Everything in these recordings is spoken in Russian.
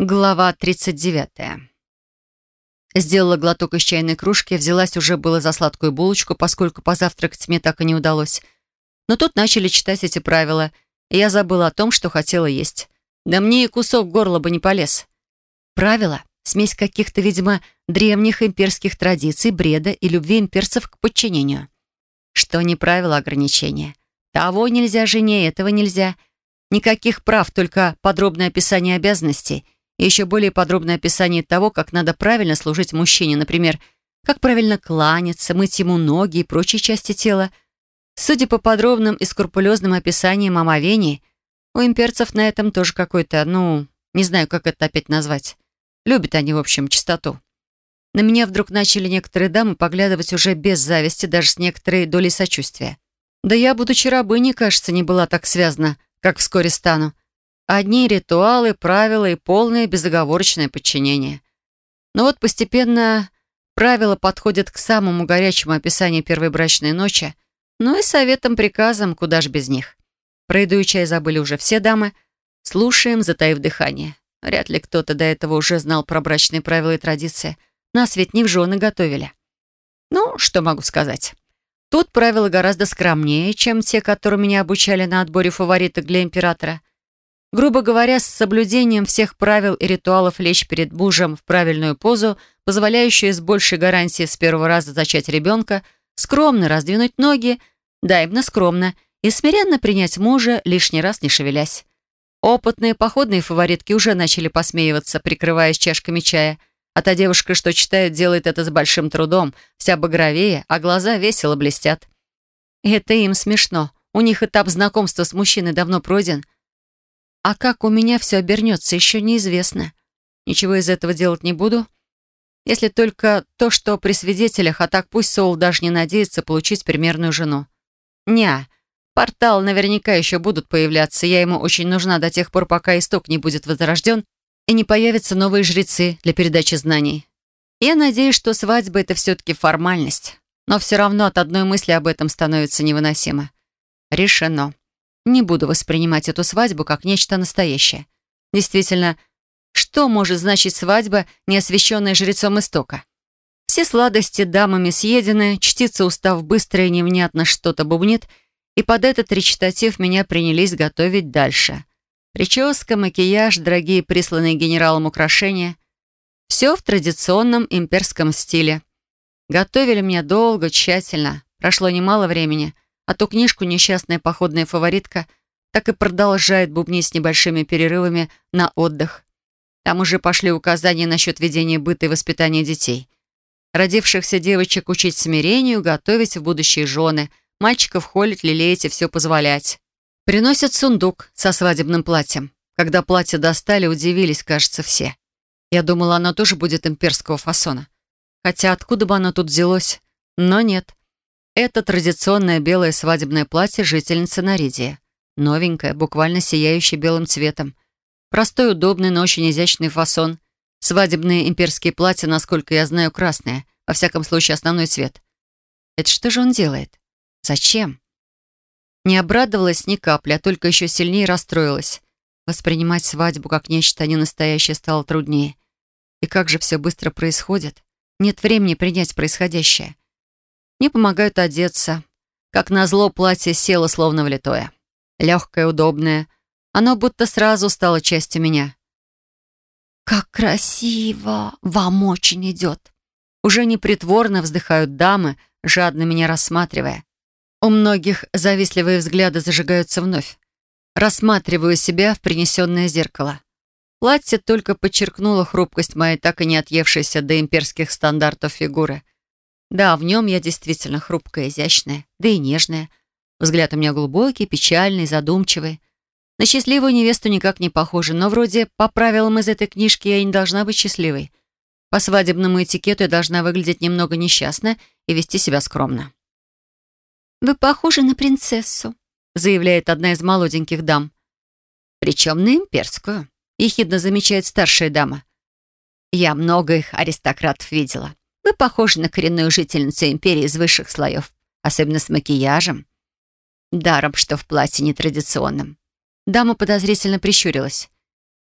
Глава 39. Сделала глоток из чайной кружки, взялась уже было за сладкую булочку, поскольку позавтракать мне так и не удалось. Но тут начали читать эти правила, и я забыла о том, что хотела есть. Да мне и кусок горла бы не полез. Правила — смесь каких-то, видимо, древних имперских традиций, бреда и любви имперцев к подчинению. Что не правила а ограничения. Того нельзя жене, этого нельзя. Никаких прав, только подробное описание обязанностей — и еще более подробное описание того, как надо правильно служить мужчине, например, как правильно кланяться, мыть ему ноги и прочие части тела. Судя по подробным и скрупулезным описаниям омовений, у имперцев на этом тоже какой-то, ну, не знаю, как это опять назвать. Любят они, в общем, чистоту. На меня вдруг начали некоторые дамы поглядывать уже без зависти, даже с некоторой долей сочувствия. Да я, будучи рабыней, кажется, не была так связана, как вскоре стану. Одни ритуалы, правила и полное безоговорочное подчинение. Но вот постепенно правила подходят к самому горячему описанию первой брачной ночи, ну и советам-приказам, куда ж без них. Про еду и чай забыли уже все дамы. Слушаем, затаив дыхание. Вряд ли кто-то до этого уже знал про брачные правила и традиции. Нас ведь не в жены готовили. Ну, что могу сказать. Тут правила гораздо скромнее, чем те, которые меня обучали на отборе фавориток для императора. Грубо говоря, с соблюдением всех правил и ритуалов лечь перед мужем в правильную позу, позволяющую с большей гарантией с первого раза зачать ребенка, скромно раздвинуть ноги, да, именно скромно, и смиренно принять мужа, лишний раз не шевелясь. Опытные походные фаворитки уже начали посмеиваться, прикрываясь чашками чая, а та девушка, что читает, делает это с большим трудом, вся багровее, а глаза весело блестят. Это им смешно. У них этап знакомства с мужчиной давно пройден — а как у меня все обернется, еще неизвестно. Ничего из этого делать не буду. Если только то, что при свидетелях, а так пусть Соул даже не надеется получить примерную жену. Ня, портал наверняка еще будут появляться. Я ему очень нужна до тех пор, пока исток не будет возрожден и не появятся новые жрецы для передачи знаний. Я надеюсь, что свадьба — это все-таки формальность. Но все равно от одной мысли об этом становится невыносимо. Решено. Не буду воспринимать эту свадьбу как нечто настоящее. Действительно, что может значить свадьба, не освященная жрецом истока? Все сладости дамами съедены, чтица устав быстро и невнятно что-то бубнит, и под этот речитатив меня принялись готовить дальше. Прическа, макияж, дорогие присланные генералом украшения. Все в традиционном имперском стиле. Готовили меня долго, тщательно. Прошло немало времени — а ту книжку несчастная походная фаворитка так и продолжает бубнить с небольшими перерывами на отдых. Там уже пошли указания насчет ведения быта и воспитания детей. Родившихся девочек учить смирению, готовить в будущие жены, мальчиков холить, лелеять и все позволять. Приносят сундук со свадебным платьем. Когда платье достали, удивились, кажется, все. Я думала, оно тоже будет имперского фасона. Хотя откуда бы оно тут взялось? Но нет. Это традиционное белое свадебное платье жительницы Наридия. Новенькое, буквально сияющее белым цветом. Простой, удобный, но очень изящный фасон. Свадебные имперские платья, насколько я знаю, красные. Во всяком случае, основной цвет. Это что же он делает? Зачем? Не обрадовалась ни капли, а только еще сильнее расстроилась. Воспринимать свадьбу как нечто ненастоящее стало труднее. И как же все быстро происходит. Нет времени принять происходящее. Мне помогают одеться. Как назло, платье село словно влитое. Легкое, удобное. Оно будто сразу стало частью меня. «Как красиво! Вам очень идет!» Уже непритворно вздыхают дамы, жадно меня рассматривая. У многих завистливые взгляды зажигаются вновь. Рассматриваю себя в принесенное зеркало. Платье только подчеркнуло хрупкость моей так и не отъевшейся до имперских стандартов фигуры — да, в нем я действительно хрупкая, изящная, да и нежная. Взгляд у меня глубокий, печальный, задумчивый. На счастливую невесту никак не похожа, но вроде по правилам из этой книжки я не должна быть счастливой. По свадебному этикету я должна выглядеть немного несчастно и вести себя скромно. «Вы похожи на принцессу», — заявляет одна из молоденьких дам. «Причем на имперскую», — ехидно замечает старшая дама. «Я много их аристократов видела. Вы похожи на коренную жительницу империи из высших слоев, особенно с макияжем. Даром, что в платье нетрадиционном. Дама подозрительно прищурилась.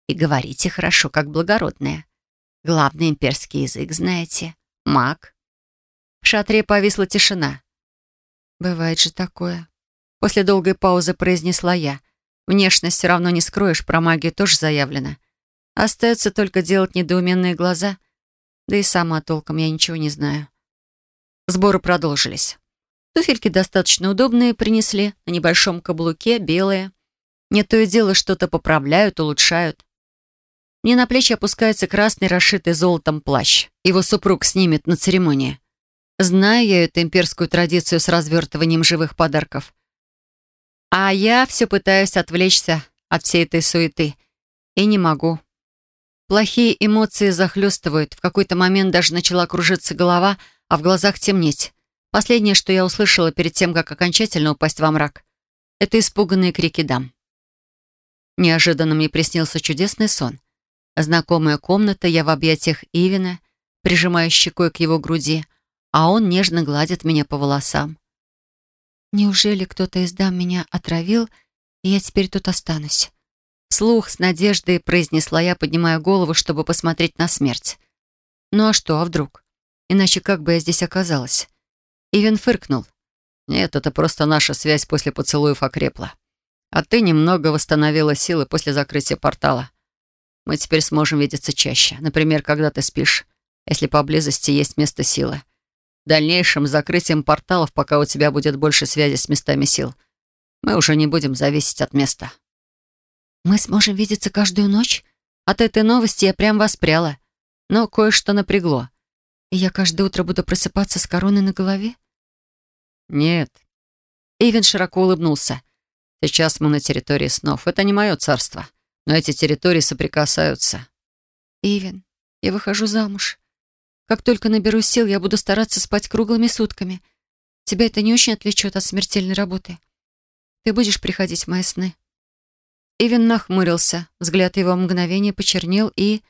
И говорите хорошо, как благородная. Главный имперский язык знаете. Маг. В шатре повисла тишина. «Бывает же такое». После долгой паузы произнесла я. Внешность все равно не скроешь, про магию тоже заявлено. Остается только делать недоуменные глаза. Да и сама толком я ничего не знаю. Сборы продолжились. Туфельки достаточно удобные принесли, на небольшом каблуке, белые. Не то и дело что-то поправляют, улучшают. Мне на плечи опускается красный, расшитый золотом плащ. Его супруг снимет на церемонии. Знаю я эту имперскую традицию с развертыванием живых подарков. А я все пытаюсь отвлечься от всей этой суеты. И не могу. Плохие эмоции захлестывают. В какой-то момент даже начала кружиться голова, а в глазах темнеть. Последнее, что я услышала перед тем, как окончательно упасть во мрак, это испуганные крики дам. Неожиданно мне приснился чудесный сон. Знакомая комната, я в объятиях Ивина, прижимая щекой к его груди, а он нежно гладит меня по волосам. Неужели кто-то из дам меня отравил, и я теперь тут останусь? Слух с надеждой произнесла я, поднимая голову, чтобы посмотреть на смерть. Ну а что, а вдруг? Иначе как бы я здесь оказалась? Ивен фыркнул. «Нет, это просто наша связь после поцелуев окрепла. А ты немного восстановила силы после закрытия портала. Мы теперь сможем видеться чаще. Например, когда ты спишь, если поблизости есть место силы дальнейшим закрытием порталов, пока у тебя будет больше связи с местами сил, мы уже не будем зависеть от места. Мы сможем видеться каждую ночь? От этой новости я прям воспряла. Но кое-что напрягло. И я каждое утро буду просыпаться с короной на голове? Нет. Ивен широко улыбнулся. Сейчас мы на территории снов. Это не мое царство. Но эти территории соприкасаются. Ивен, я выхожу замуж. Как только наберу сил, я буду стараться спать круглыми сутками. Тебя это не очень отвлечет от смертельной работы. Ты будешь приходить в мои сны». Ивен нахмурился. Взгляд его мгновение почернел и